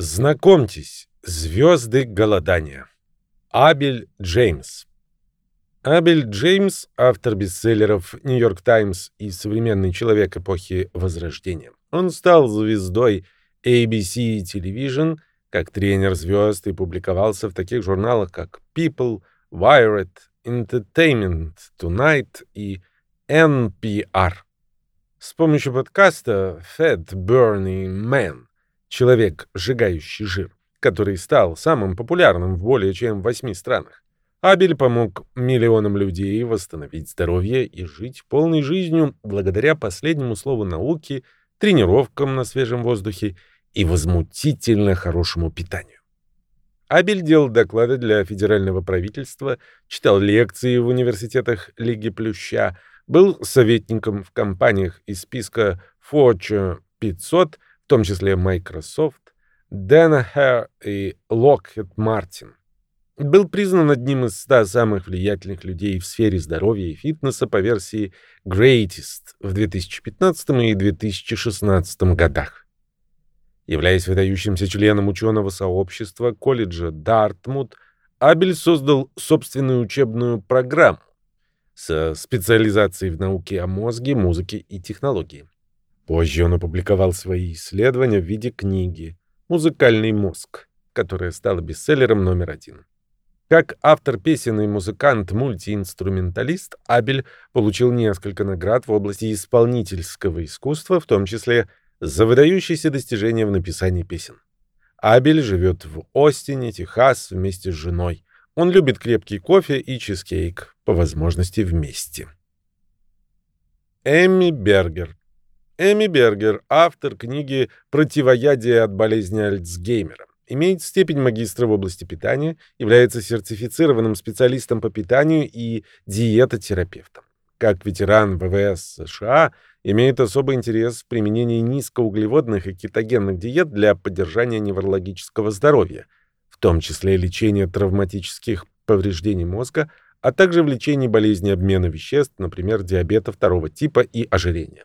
Знакомьтесь, звезды голодания. Абель Джеймс. Абель Джеймс, автор бестселлеров «Нью-Йорк Таймс» и «Современный человек эпохи Возрождения». Он стал звездой ABC Television, как тренер звезд и публиковался в таких журналах, как People, Wired, Entertainment Tonight и NPR. С помощью подкаста Fat Burning Man человек, сжигающий жир, который стал самым популярным в более чем восьми странах. Абель помог миллионам людей восстановить здоровье и жить полной жизнью благодаря последнему слову науки, тренировкам на свежем воздухе и возмутительно хорошему питанию. Абель делал доклады для федерального правительства, читал лекции в университетах Лиги Плюща, был советником в компаниях из списка Fortune 500 в том числе Microsoft, Danaher и Lockheed Martin. Был признан одним из ста самых влиятельных людей в сфере здоровья и фитнеса по версии Greatest в 2015 и 2016 годах. Являясь выдающимся членом ученого сообщества колледжа Дартмут, Абель создал собственную учебную программу со специализацией в науке о мозге, музыке и технологии. Позже он опубликовал свои исследования в виде книги «Музыкальный мозг», которая стала бестселлером номер один. Как автор песен и музыкант-мультиинструменталист, Абель получил несколько наград в области исполнительского искусства, в том числе за выдающиеся достижения в написании песен. Абель живет в Остине, Техас, вместе с женой. Он любит крепкий кофе и чизкейк, по возможности вместе. Эмми Бергер Эми Бергер, автор книги «Противоядие от болезни Альцгеймера». Имеет степень магистра в области питания, является сертифицированным специалистом по питанию и диетотерапевтом. Как ветеран ВВС США, имеет особый интерес в применении низкоуглеводных и кетогенных диет для поддержания неврологического здоровья, в том числе лечения травматических повреждений мозга, а также в лечении болезней обмена веществ, например, диабета второго типа и ожирения.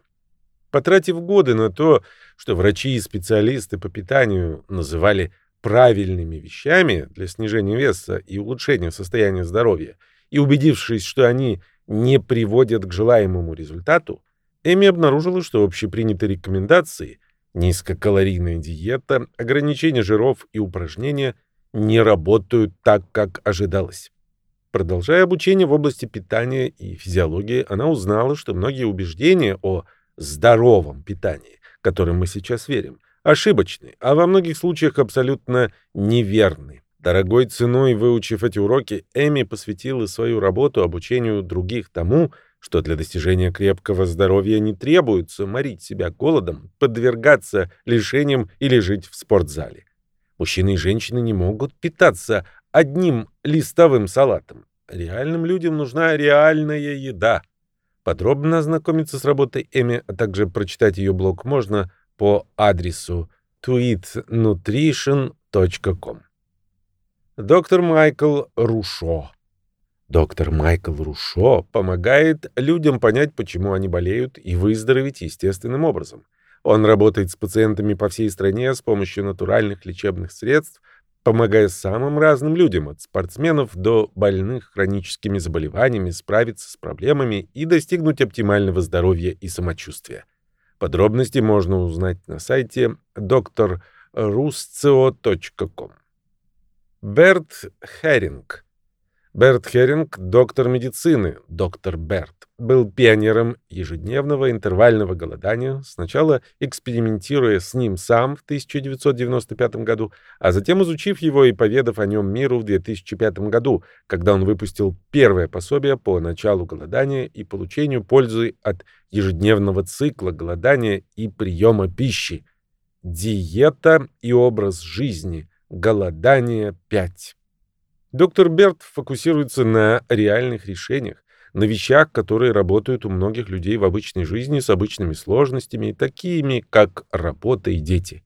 Потратив годы на то, что врачи и специалисты по питанию называли правильными вещами для снижения веса и улучшения состояния здоровья, и убедившись, что они не приводят к желаемому результату, Эми обнаружила, что общепринятые рекомендации низкокалорийная диета, ограничение жиров и упражнения не работают так, как ожидалось. Продолжая обучение в области питания и физиологии, она узнала, что многие убеждения о здоровом питании, которым мы сейчас верим, ошибочны, а во многих случаях абсолютно неверны. Дорогой ценой выучив эти уроки, Эми посвятила свою работу обучению других тому, что для достижения крепкого здоровья не требуется морить себя голодом, подвергаться лишениям или жить в спортзале. Мужчины и женщины не могут питаться одним листовым салатом. Реальным людям нужна реальная еда — Подробно ознакомиться с работой Эми, а также прочитать ее блог можно по адресу tweetnutrition.com. Доктор Майкл Рушо. Доктор Майкл Рушо помогает людям понять, почему они болеют, и выздороветь естественным образом. Он работает с пациентами по всей стране с помощью натуральных лечебных средств, помогая самым разным людям, от спортсменов до больных хроническими заболеваниями, справиться с проблемами и достигнуть оптимального здоровья и самочувствия. Подробности можно узнать на сайте drruscio.com. Берт Херинг Берт Херинг, доктор медицины, доктор Берт, был пионером ежедневного интервального голодания, сначала экспериментируя с ним сам в 1995 году, а затем изучив его и поведав о нем миру в 2005 году, когда он выпустил первое пособие по началу голодания и получению пользы от ежедневного цикла голодания и приема пищи. Диета и образ жизни. Голодание 5. Доктор Берт фокусируется на реальных решениях, на вещах, которые работают у многих людей в обычной жизни с обычными сложностями, такими как работа и дети.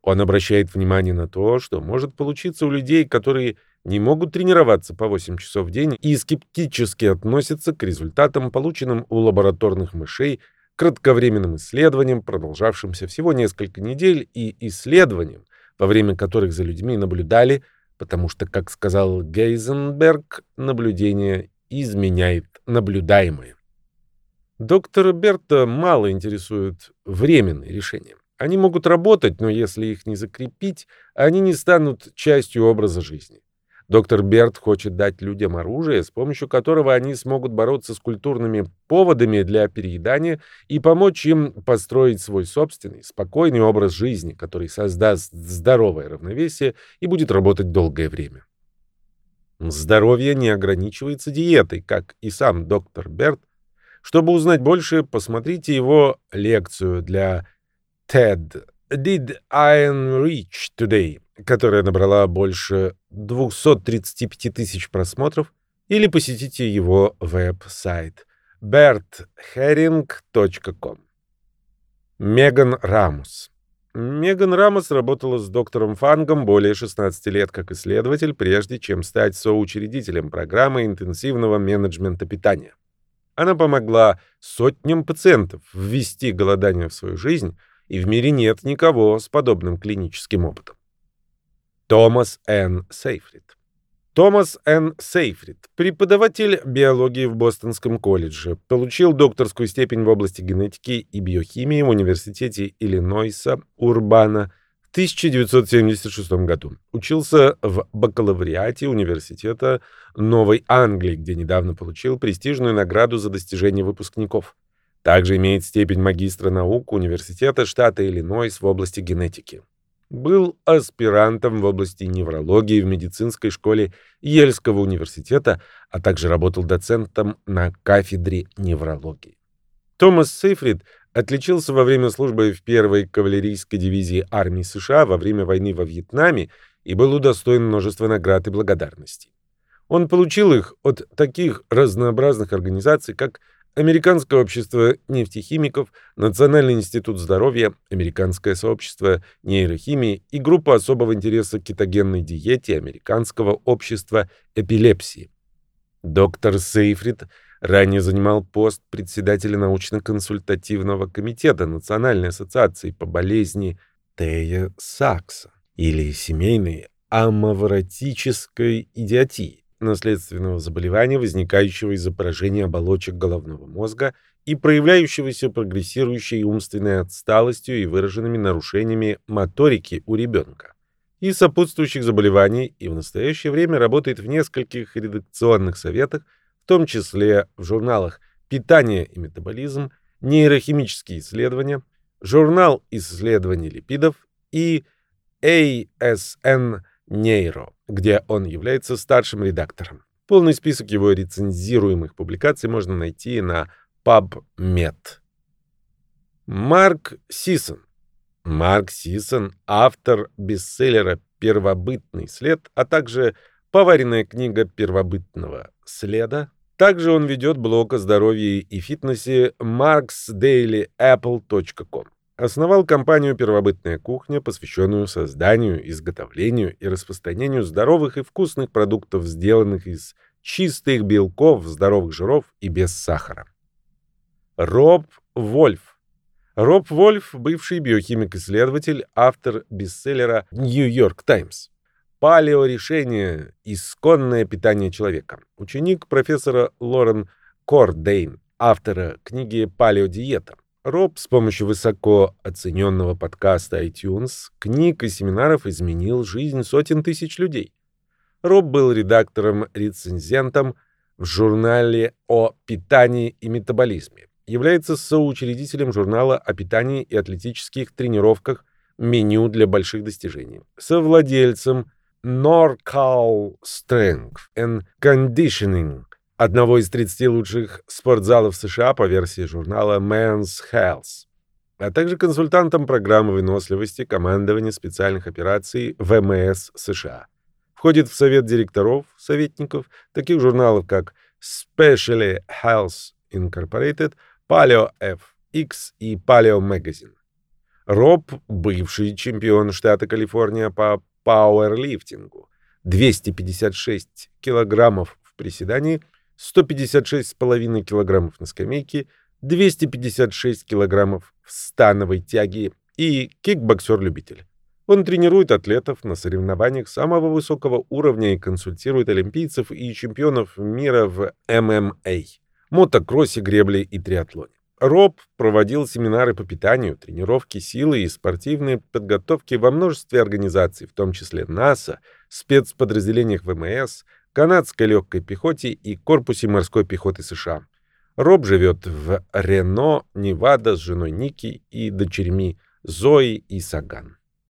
Он обращает внимание на то, что может получиться у людей, которые не могут тренироваться по 8 часов в день и скептически относятся к результатам, полученным у лабораторных мышей, кратковременным исследованиям, продолжавшимся всего несколько недель, и исследованиям, во время которых за людьми наблюдали, потому что, как сказал Гейзенберг, наблюдение изменяет наблюдаемое. Доктора Берта мало интересуют временные решения. Они могут работать, но если их не закрепить, они не станут частью образа жизни. Доктор Берт хочет дать людям оружие, с помощью которого они смогут бороться с культурными поводами для переедания и помочь им построить свой собственный, спокойный образ жизни, который создаст здоровое равновесие и будет работать долгое время. Здоровье не ограничивается диетой, как и сам доктор Берт. Чтобы узнать больше, посмотрите его лекцию для TED «Did I Reach Today?», которая набрала больше 235 тысяч просмотров, или посетите его веб-сайт bertherring.com. Меган Рамус Меган Рамос работала с доктором Фангом более 16 лет как исследователь, прежде чем стать соучредителем программы интенсивного менеджмента питания. Она помогла сотням пациентов ввести голодание в свою жизнь, и в мире нет никого с подобным клиническим опытом. Томас Н. Сейфрид Томас Н. Сейфрид, преподаватель биологии в Бостонском колледже, получил докторскую степень в области генетики и биохимии в Университете Иллинойса Урбана в 1976 году. Учился в бакалавриате Университета Новой Англии, где недавно получил престижную награду за достижение выпускников. Также имеет степень магистра наук Университета штата Иллинойс в области генетики. Был аспирантом в области неврологии в медицинской школе Ельского университета, а также работал доцентом на кафедре неврологии. Томас Сейфрид отличился во время службы в первой кавалерийской дивизии армии США во время войны во Вьетнаме и был удостоен множества наград и благодарностей. Он получил их от таких разнообразных организаций, как Американское общество нефтехимиков, Национальный институт здоровья, Американское сообщество нейрохимии и группа особого интереса к кетогенной диете Американского общества эпилепсии. Доктор Сейфрид ранее занимал пост председателя научно-консультативного комитета Национальной ассоциации по болезни Тея Сакса или семейной амавротической идиотии наследственного заболевания, возникающего из-за поражения оболочек головного мозга и проявляющегося прогрессирующей умственной отсталостью и выраженными нарушениями моторики у ребенка, и сопутствующих заболеваний, и в настоящее время работает в нескольких редакционных советах, в том числе в журналах «Питание и метаболизм», «Нейрохимические исследования», «Журнал исследований липидов» и ASN Нейро, где он является старшим редактором. Полный список его рецензируемых публикаций можно найти на PubMed. Марк Сисон. Марк Сисон — автор бестселлера «Первобытный след», а также поваренная книга первобытного следа. Также он ведет блог о здоровье и фитнесе marksdailyapple.com. Основал компанию «Первобытная кухня», посвященную созданию, изготовлению и распространению здоровых и вкусных продуктов, сделанных из чистых белков, здоровых жиров и без сахара. Роб Вольф. Роб Вольф – бывший биохимик-исследователь, автор бестселлера «Нью-Йорк Таймс». Палеорешение – исконное питание человека. Ученик профессора Лорен Кордейн, автора книги «Палеодиета». Роб с помощью высоко оцененного подкаста iTunes, книг и семинаров изменил жизнь сотен тысяч людей. Роб был редактором-рецензентом в журнале о питании и метаболизме, является соучредителем журнала о питании и атлетических тренировках «Меню для больших достижений», совладельцем NorCal Strength and Conditioning – одного из 30 лучших спортзалов США по версии журнала Men's Health, а также консультантом программы выносливости командования специальных операций ВМС США. Входит в совет директоров, советников таких журналов, как Specially Health Incorporated, Paleo FX и Paleo Magazine. Роб – бывший чемпион штата Калифорния по пауэрлифтингу. 256 килограммов в приседании – 156,5 килограммов на скамейке, 256 килограммов в становой тяге и кикбоксер-любитель. Он тренирует атлетов на соревнованиях самого высокого уровня и консультирует олимпийцев и чемпионов мира в ММА, мотокроссе, гребле и триатлоне. Роб проводил семинары по питанию, тренировки силы и спортивной подготовки во множестве организаций, в том числе НАСА, спецподразделениях ВМС, канадской легкой пехоте и корпусе морской пехоты США. Роб живет в Рено, Невада с женой Ники и дочерьми Зои и Саган.